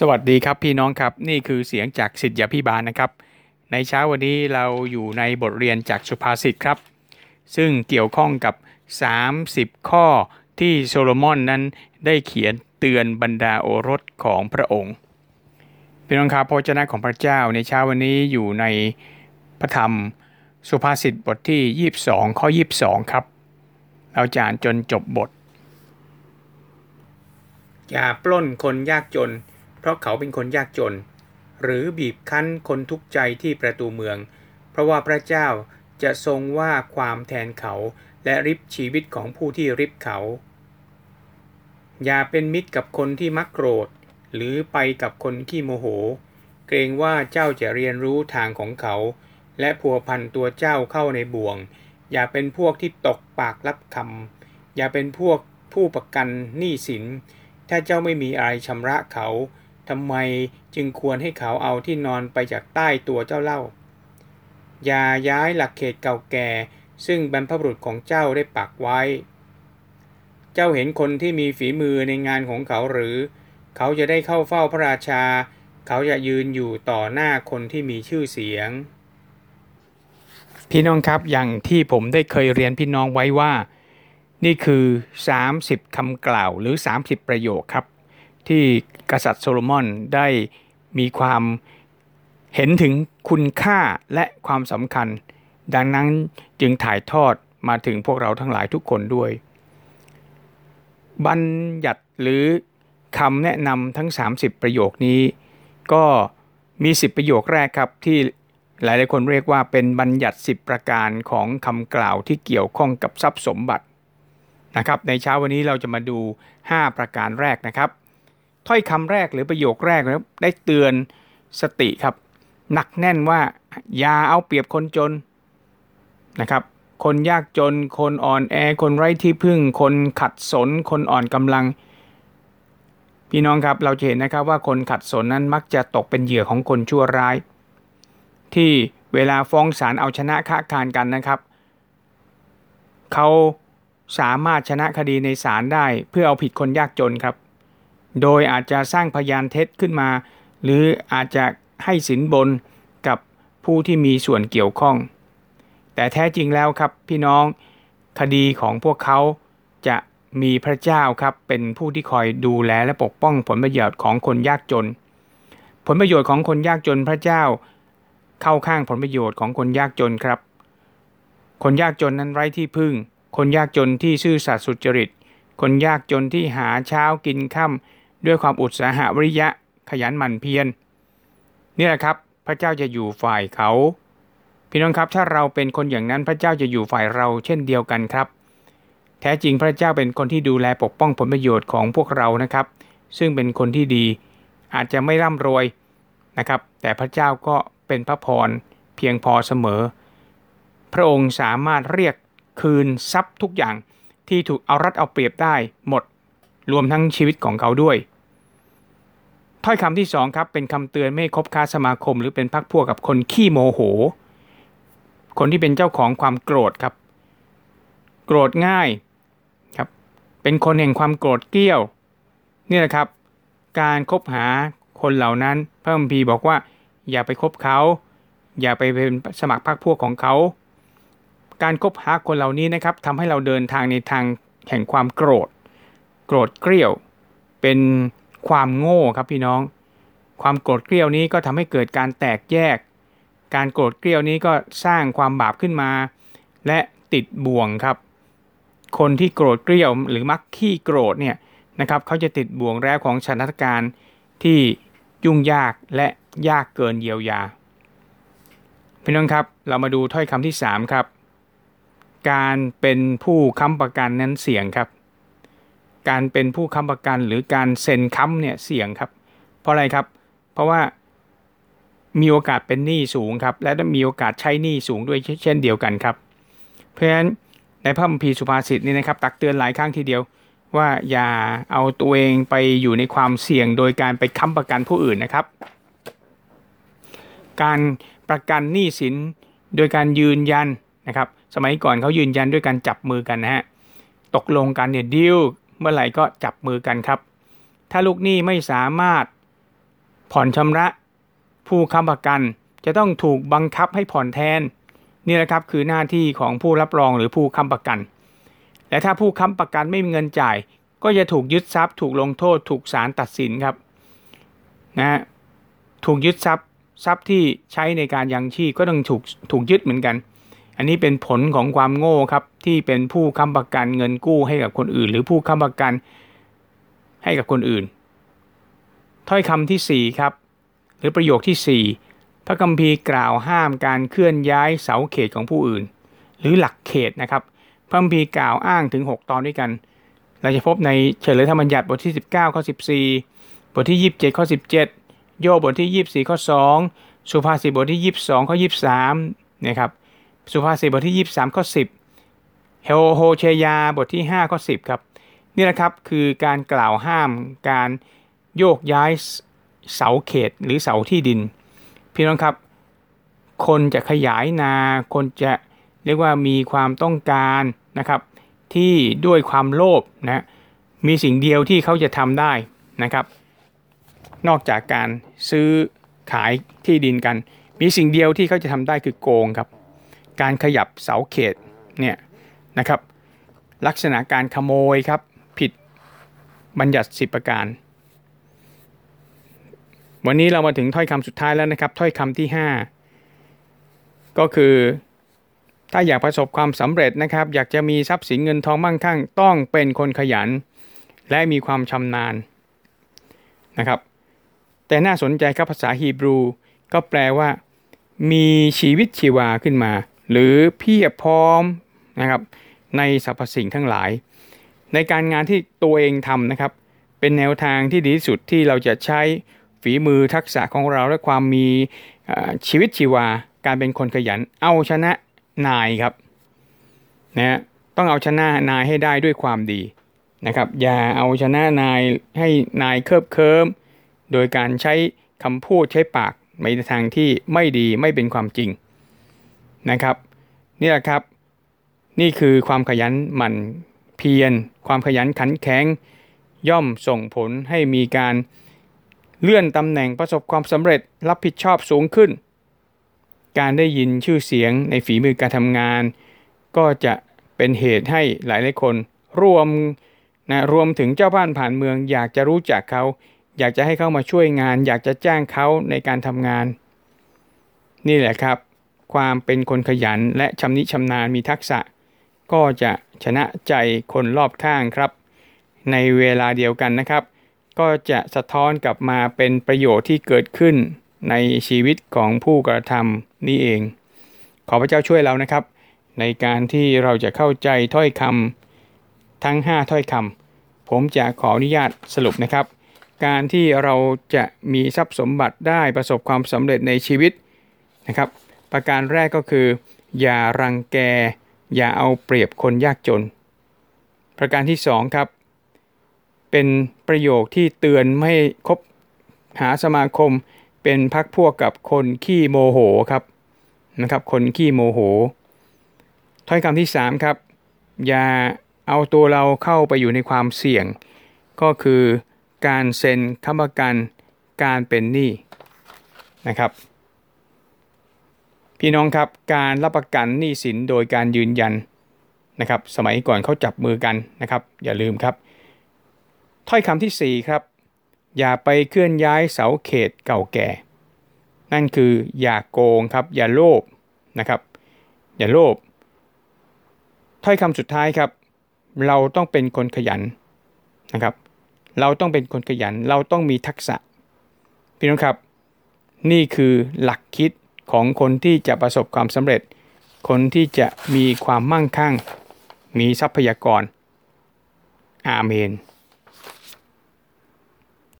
สวัสดีครับพี่น้องครับ นี่คือเสียงจากสิทธยาพิบาลนะครับ ในเช้าวันนี้เราอยู่ในบทเรียนจากสุภาษิตครับ ซึ่งเกี่ยวข้องกับ 30 ข้อที่โซโลมอนนั้นได้เขียนเตือนบรรดาโอรสของพระองค์พี่น้องครับพระเจ้าของพระเจ้าในเช้าวันนี้อยู่ในพระธรรมสุภาษิตบทที่ 22 ข้อ 22 ครับ เราจะอ่านจนจบบทอย่าปล้นคนยากจน ราะเขาเป็นคนยากจน หรือบีบคั้นคนทุกข์ใจที่ประตูเมือง เพราะว่าพระเจ้าจะทรงว่าความแทนเขาและริบชีวิตของผู้ที่ริบเขา อย่าเป็นมิตรกับคนที่มักโกรธ หรือไปกับคนขี้โมโห เกรงว่าเจ้าจะเรียนรู้ทางของเขา และพัวพันตัวเจ้าเข้าในบ่วง อย่าเป็นพวกที่ตกปากรับคำอย่าเป็นพวกผู้ประกันหนี้สิน ถ้าเจ้าไม่มีอะไรชำระเขา ทำไมจึงควรให้เขาเอาที่นอนไปจากใต้ตัวเจ้าเล่า อย่าย้ายหลักเขตเก่าแก่ ซึ่งบรรพบุรุษของเจ้าได้ปักไว้ เจ้าเห็นคนที่มีฝีมือในงานของเขาหรือ เขาจะได้เข้าเฝ้าพระราชา เขาจะยืนอยู่ต่อหน้าคนที่มีชื่อเสียง พี่น้องครับอย่างที่ผมได้เคยเรียนพี่น้องไว้ว่า นี่คือ 30คำกล่าวหรือ 30 ประโยคครับ ที่กษัตริย์โซโลมอนได้มีความเห็นถึงคุณค่าและความสำคัญ ดังนั้นจึงถ่ายทอดมาถึงพวกเราทั้งหลายทุกคนด้วย บัญญัติหรือคำแนะนำทั้ง 30 ประโยคนี้ ก็มี 10 ประโยคแรกครับที่หลายหลายคนเรียกว่าเป็นบัญญัติ 10 ประการของคำกล่าวที่เกี่ยวข้องกับทรัพย์สมบัตินะครับ ในเช้าวันนี้เราจะมาดู 5 ประการแรกนะครับ ถ้อยคำแรกหรือประโยคแรกนะได้เตือนสติครับ หนักแน่นว่าอย่าเอาเปรียบคนจนนะครับ คนยากจน คนอ่อนแอ คนไร้ที่พึ่ง คนขัดสน คนอ่อนกำลัง พี่น้องครับเราจะเห็นนะครับว่าคนขัดสนนั้นมักจะตกเป็นเหยื่อของคนชั่วร้าย ที่เวลาฟ้องศาลเอาชนะค้าการกันนะครับ เขาสามารถชนะคดีในศาลได้เพื่อเอาผิดคนยากจนครับ โดยอาจจะสร้างพยานเท็จขึ้นมา หรืออาจจะให้สินบนกับผู้ที่มีส่วนเกี่ยวข้อง แต่แท้จริงแล้วครับพี่น้องคดีของพวกเขาจะมีพระเจ้าครับเป็นผู้ที่คอยดูแลและปกป้องผลประโยชน์ของคนยากจน ผลประโยชน์ของคนยากจนพระเจ้า เข้าข้างผลประโยชน์ของคนยากจนครับ คนยากจนนั้นไร้ที่พึ่ง คนยากจนที่ซื่อสัตย์สุจริต คนยากจนที่หาเช้ากินค่ำ ด้วยความอุตสาหะวิริยะขยันหมั่นเพียรนี่แหละครับ พระเจ้าจะอยู่ฝ่ายเขา พี่น้องครับถ้าเราเป็นคนอย่างนั้นพระเจ้าจะอยู่ฝ่ายเราเช่นเดียวกันครับ แท้จริงพระเจ้าเป็นคนที่ดูแลปกป้องผลประโยชน์ของพวกเรานะครับ ซึ่งเป็นคนที่ดีอาจจะไม่ร่ำรวยนะครับ แต่พระเจ้าก็เป็นพระพรเพียงพอเสมอ พระองค์สามารถเรียกคืนทรัพย์ทุกอย่างที่ถูกเอารัดเอาเปรียบได้หมด รวมทั้งชีวิตของเขาด้วยถ้อยคำที่สองครับเป็นคำเตือนไม่คบค้าสมาคม หรือเป็นพักพวกกับคนขี้โมโห คนที่เป็นเจ้าของความโกรธครับ โกรธง่ายครับเป็นคนแห่งความโกรธเกลี้ยวนี่แหละครับ การครบหาคนเหล่านั้นพระคัมภีร์บอกว่า อย่าไปคบเขา อย่าไปเป็นสมัครพรรคพวกของเขา การคบหาคนเหล่านี้นะครับทำให้เราเดินทางในทางแห่งความโกรธ โกรธเกลี้ยว เป็นความโง่ครับพี่น้อง ความโกรธเกรี้ยวนี้ก็ทำให้เกิดการแตกแยก การโกรธเกรี้ยวนี้ก็สร้างความบาปขึ้นมา และติดบ่วงครับ คนที่โกรธเกรี้ยวหรือมักขี้โกรธเนี่ยนะครับเขาจะติดบ่วงแร้ของสถานการณ์ที่ยุ่งยากและยากเกินเยียวยาพี่น้องครับเรามาดูถ้อยคำที่ 3 ครับ การเป็นผู้ค้ำประกันนั้นเสี่ยงครับ การเป็นผู้ค้ำประกันหรือการเซ็นค้ำเนี่ยเสี่ยงครับ เพราะอะไรครับ เพราะว่ามีโอกาสเป็นหนี้สูงครับ และมีโอกาสใช้หนี้สูงด้วยเช่นเดียวกันครับ เพราะฉะนั้นในพระคัมภีร์สุภาษิตนี่นะครับตักเตือนหลายครั้งทีเดียวว่าอย่าเอาตัวเองไปอยู่ในความเสี่ยงโดยการไปค้ำประกันผู้อื่นนะครับ การประกันหนี้สินโดยการยืนยันนะครับ สมัยก่อนเขายืนยันด้วยการจับมือกันนะฮะตกลงกันเนี่ยดิว เมื่อไหร่ก็จับมือกันครับ ถ้าลูกหนี้ไม่สามารถผ่อนชำระ ผู้ค้ำประกันจะต้องถูกบังคับให้ผ่อนแทน นี่แหละครับคือหน้าที่ของผู้รับรองหรือผู้ค้ำประกัน และถ้าผู้ค้ำประกันไม่มีเงินจ่าย ก็จะถูกยึดทรัพย์ ถูกลงโทษ ถูกศาลตัดสินครับนะถูกยึดทรัพย์ทรัพย์ที่ใช้ในการยังชีพก็ต้องถูกถูกยึดเหมือนกัน อันนี้เป็นผลของความโง่ครับที่เป็นผู้ค้ำประกันเงินกู้ให้กับคนอื่น หรือผู้ค้ำประกันให้กับคนอื่น ถ้อยคำที่ 4 ครับ หรือประโยคที่ 4 พระคัมภีร์กล่าวห้ามการเคลื่อนย้ายเสาเขตของผู้อื่น หรือหลักเขตนะครับ พระคัมภีร์กล่าวอ้างถึง 6 ตอนด้วยกัน เราจะพบในเฉลยธรรมบัญญัติบทที่ 19ข้อ14 บทที่ 27ข้อ17 โยบบทที่ 24ข้อ2 สุภาษิตบทที่ 22ข้อ23นะครับ สุภาษิตบทที่ 23 ข้อ 10 เฮโฮเชยาบทที่ 5 ข้อ 10 ครับ นี่แหละครับคือการกล่าวห้ามการโยกย้ายเสาเขตหรือเสาที่ดิน พี่น้องครับ คนจะขยายนา คนจะเรียกว่ามีความต้องการนะครับ ที่ด้วยความโลภนะมีสิ่งเดียวที่เขาจะทำได้นะครับ นอกจากการซื้อขายที่ดินกัน มีสิ่งเดียวที่เขาจะทำได้คือโกงครับ การขยับเสาเขตเนี่ยนะครับลักษณะการขโมยครับผิดบัญญัติสิบประการ วันนี้เรามาถึงถ้อยคำสุดท้ายแล้วนะครับ ถ้อยคำที่ 5 ก็คือถ้าอยากประสบความสำเร็จนะครับ อยากจะมีทรัพย์สินเงินทองมั่งคั่ง ต้องเป็นคนขยัน และมีความชำนาญนะครับ แต่น่าสนใจครับภาษาฮีบรู ก็แปลว่า มีชีวิตชีวาขึ้นมา หรือเพียบพร้อมนะครับในสรรพสิ่งทั้งหลาย ในการงานที่ตัวเองทำนะครับ เป็นแนวทางที่ดีที่สุดที่เราจะใช้ฝีมือทักษะของเราและความมีชีวิตชีวาการเป็นคนขยัน เอาชนะนายครับนะต้องเอาชนะนายให้ได้ด้วยความดีนะครับอย่าเอาชนะนายให้นายเคิบเคิมโดยการใช้คำพูดใช้ปากในทางที่ไม่ดีไม่เป็นความจริง นะครับนี่แหละครับ นี่คือความขยันหมั่นเพียร ความขยันขันแข็งย่อมส่งผลให้มีการเลื่อนตำแหน่งประสบความสำเร็จรับผิดชอบสูงขึ้น การได้ยินชื่อเสียงในฝีมือการทำงาน ก็จะเป็นเหตุให้หลายหลายคนรวมนะรวมถึงเจ้าบ้านผ่านเมือง อยากจะรู้จักเขา อยากจะให้เขามาช่วยงาน อยากจะจ้างเขาในการทำงาน นี่แหละครับ ความเป็นคนขยันและชำนิชำนาญมีทักษะ ก็จะชนะใจคนรอบข้างครับ ในเวลาเดียวกันนะครับ ก็จะสะท้อนกลับมาเป็นประโยชน์ที่เกิดขึ้นในชีวิตของผู้กระทำนี่เอง ขอพระเจ้าช่วยเรานะครับ ในการที่เราจะเข้าใจถ้อยคำทั้ง 5 ถ้อยคำผมจะขออนุญาตสรุปนะครับ การที่เราจะมีทรัพย์สมบัติได้ประสบความสำเร็จในชีวิตนะครับ ประการแรกก็คือ อย่ารังแก อย่าเอาเปรียบคนยากจน ประการที่2ครับ เป็นประโยคที่เตือนไม่คบหาสมาคมเป็นพักพวกกับคนขี้โมโหครับนะครับ คนขี้โมโห ถ้อยคำที่3ครับ อย่าเอาตัวเราเข้าไปอยู่ในความเสี่ยง ก็คือการเซ็นค้ำประกันการเป็นหนี้นะครับ พี่น้องครับการรับประกันหนี้สินโดยการยืนยันนะครับ สมัยก่อนเขาจับมือกันนะครับ อย่าลืมครับ ถ้อยคำที่ 4 ครับ อย่าไปเคลื่อนย้ายเสาเขตเก่าแก่ นั่นคืออย่าโกงครับ อย่าโลภนะครับ อย่าโลภถ้อยคำสุดท้ายครับ เราต้องเป็นคนขยันนะครับ เราต้องเป็นคนขยัน เราต้องมีทักษะ พี่น้องครับ นี่คือหลักคิด ของคนที่จะประสบความสำเร็จ คนที่จะมีความมั่งคั่ง มีทรัพยากร อาเมน